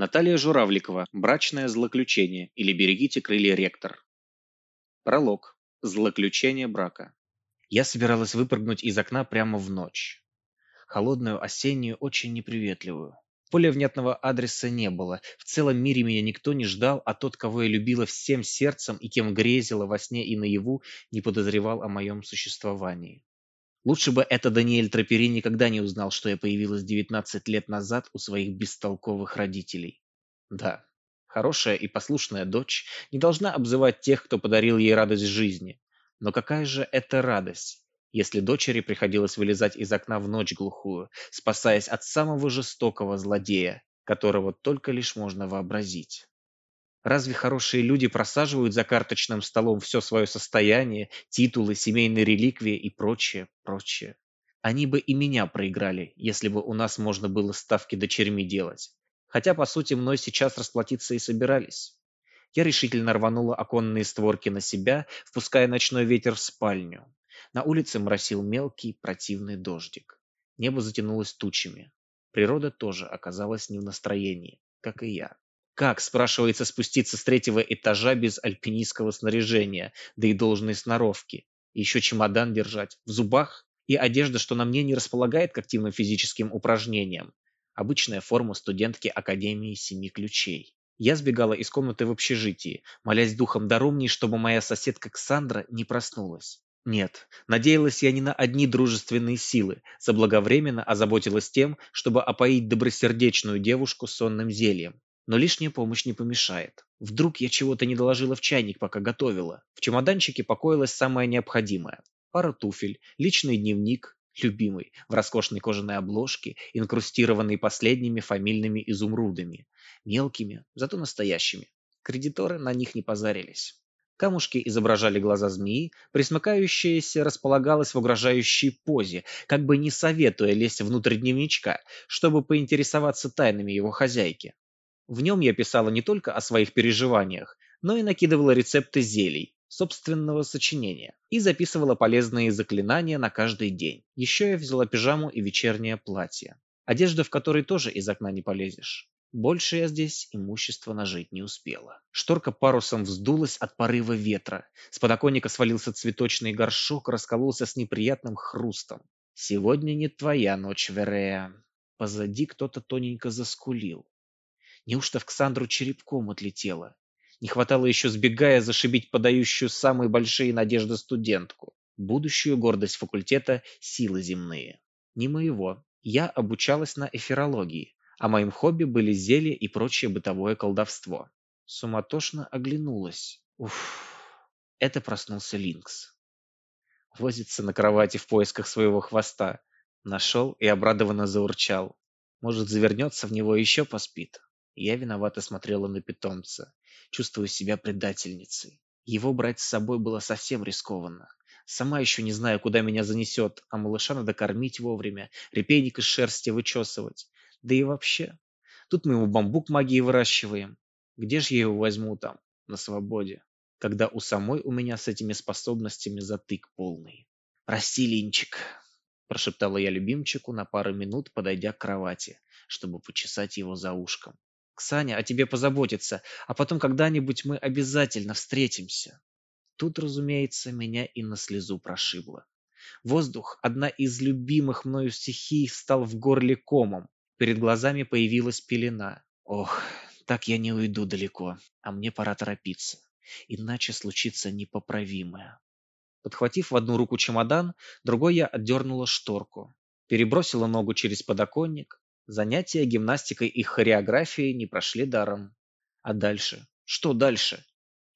Наталья Журавликова. Брачное злоключение или берегите крылья ректор. Пролог. Злоключение брака. Я собиралась выпрыгнуть из окна прямо в ночь. Холодную, осеннюю, очень неприветливую. Более внятного адреса не было. В целом мире меня никто не ждал, а тот, кого я любила всем сердцем и кем грезила во сне и наяву, не подозревал о моем существовании. Лучше бы это Даниэль Трапери никогда не узнал, что я появилась 19 лет назад у своих бестолковых родителей. Да, хорошая и послушная дочь не должна обзывать тех, кто подарил ей радость жизни. Но какая же это радость, если дочери приходилось вылезать из окна в ночь глухую, спасаясь от самого жестокого злодея, которого только лишь можно вообразить. Разве хорошие люди просаживают за карточным столом все свое состояние, титулы, семейные реликвии и прочее, прочее? Они бы и меня проиграли, если бы у нас можно было ставки дочерьми делать. Хотя, по сути, мной сейчас расплатиться и собирались. Я решительно рванула оконные створки на себя, впуская ночной ветер в спальню. На улице моросил мелкий противный дождик. Небо затянулось тучами. Природа тоже оказалась не в настроении, как и я. Как, спрашивается, спуститься с третьего этажа без альпинистского снаряжения, да и должной сноровки? Еще чемодан держать. В зубах? И одежда, что на мне не располагает к активным физическим упражнениям. Обычная форма студентки Академии Семи Ключей. Я сбегала из комнаты в общежитии, молясь духом даромней, чтобы моя соседка Ксандра не проснулась. Нет, надеялась я не на одни дружественные силы, заблаговременно озаботилась тем, чтобы опоить добросердечную девушку сонным зельем. Но лишняя помощь не помешает. Вдруг я чего-то не доложила в чайник, пока готовила. В чемоданчике покоилось самое необходимое. Пара туфель, личный дневник, любимый, в роскошной кожаной обложке, инкрустированный последними фамильными изумрудами. Мелкими, зато настоящими. Кредиторы на них не позарились. Камушки изображали глаза змеи, присмыкающаяся располагалась в угрожающей позе, как бы не советуя лезть внутрь дневничка, чтобы поинтересоваться тайнами его хозяйки. В нем я писала не только о своих переживаниях, но и накидывала рецепты зелий, собственного сочинения, и записывала полезные заклинания на каждый день. Еще я взяла пижаму и вечернее платье. Одежда, в которой тоже из окна не полезешь. Больше я здесь имущество нажить не успела. Шторка парусом вздулась от порыва ветра. С подоконника свалился цветочный горшок, раскололся с неприятным хрустом. «Сегодня не твоя ночь, Верея». Позади кто-то тоненько заскулил. Неужто в Ксандру черепком отлетело? Не хватало еще сбегая зашибить подающую самые большие надежды студентку, будущую гордость факультета силы земные. Не моего. Я обучалась на эфирологии, а моим хобби были зелья и прочее бытовое колдовство. Суматошно оглянулась. Уф, это проснулся Линкс. Возится на кровати в поисках своего хвоста. Нашел и обрадованно заурчал. Может, завернется в него и еще поспит. Я виновато смотрела на питомца, чувствуя себя предательницей. Его брать с собой было совсем рискованно. Сама еще не знаю, куда меня занесет, а малыша надо кормить вовремя, репейник из шерсти вычесывать. Да и вообще, тут мы ему бамбук магии выращиваем. Где же я его возьму там, на свободе, когда у самой у меня с этими способностями затык полный? Прости, Линчик, прошептала я любимчику на пару минут, подойдя к кровати, чтобы почесать его за ушком. Ксаня о тебе позаботится, а потом когда-нибудь мы обязательно встретимся. Тут, разумеется, меня и на слезу прошибло. Воздух, одна из любимых мною стихий, стал в горле комом. Перед глазами появилась пелена. Ох, так я не уйду далеко, а мне пора торопиться, иначе случится непоправимое. Подхватив в одну руку чемодан, другой я отдернула шторку, перебросила ногу через подоконник, Занятия гимнастикой и хореографией не прошли даром. А дальше? Что дальше?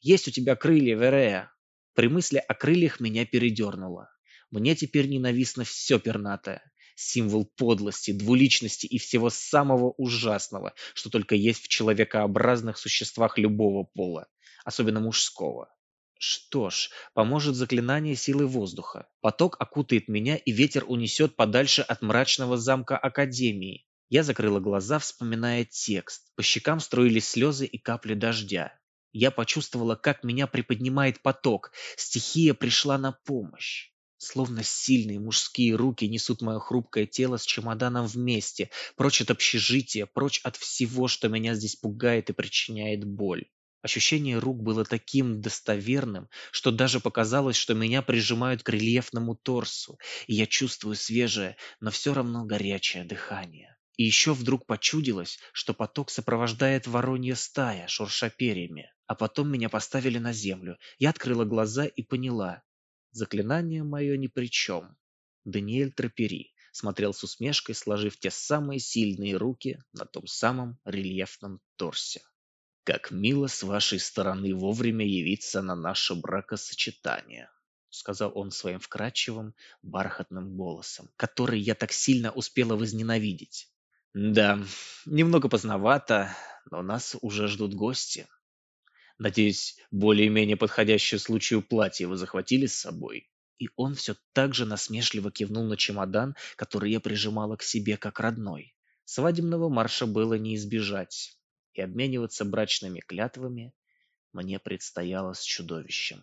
Есть у тебя крылья, Верея. При мысли о крыльях меня передернуло. Мне теперь ненавистно все пернатое. Символ подлости, двуличности и всего самого ужасного, что только есть в человекообразных существах любого пола, особенно мужского. Что ж, поможет заклинание силы воздуха. Поток окутает меня, и ветер унесет подальше от мрачного замка Академии. Я закрыла глаза, вспоминая текст. По щекам струились слезы и капли дождя. Я почувствовала, как меня приподнимает поток. Стихия пришла на помощь. Словно сильные мужские руки несут мое хрупкое тело с чемоданом вместе, прочь от общежития, прочь от всего, что меня здесь пугает и причиняет боль. Ощущение рук было таким достоверным, что даже показалось, что меня прижимают к рельефному торсу, и я чувствую свежее, но все равно горячее дыхание. И еще вдруг почудилось, что поток сопровождает воронья стая, шурша перьями. А потом меня поставили на землю. Я открыла глаза и поняла. Заклинание мое ни при чем. Даниэль Трапери смотрел с усмешкой, сложив те самые сильные руки на том самом рельефном торсе. «Как мило с вашей стороны вовремя явиться на наше бракосочетание», сказал он своим вкрадчивым, бархатным голосом, который я так сильно успела возненавидеть. «Да, немного поздновато, но нас уже ждут гости. Надеюсь, более-менее подходящее случаю платье вы захватили с собой?» И он все так же насмешливо кивнул на чемодан, который я прижимала к себе как родной. Свадебного марша было не избежать, и обмениваться брачными клятвами мне предстояло с чудовищем.